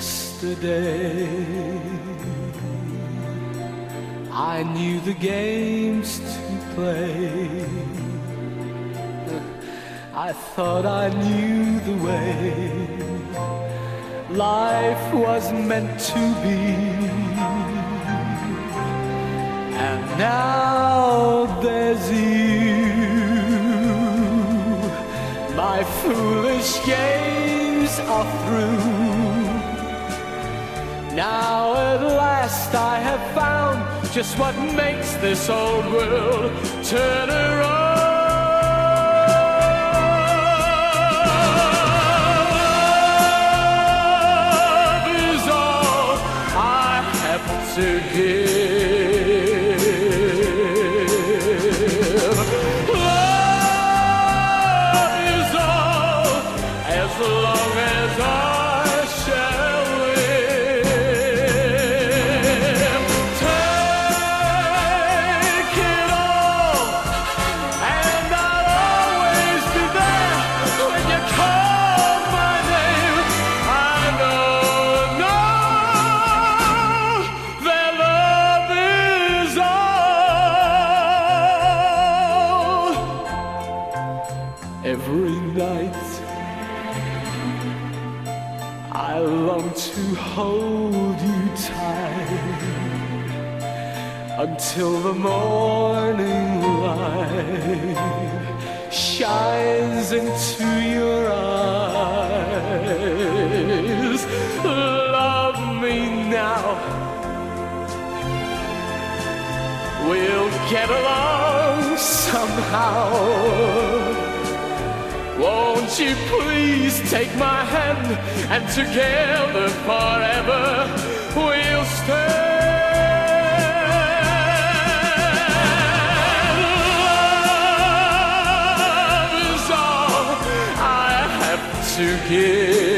Yesterday, I knew the games to play. I thought I knew the way life was meant to be. And now there's you. My foolish games are through. Now at last I have found just what makes this old world turn around. To give. Love is all as long as I I long to hold you tight until the morning light shines into your eyes. Love me now. We'll get along somehow. Won't you please take my hand and together forever we'll stand. Love is all I have to give.